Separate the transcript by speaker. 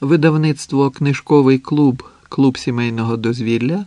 Speaker 1: Видавництво Книжковий клуб Клуб сімейного дозвілля.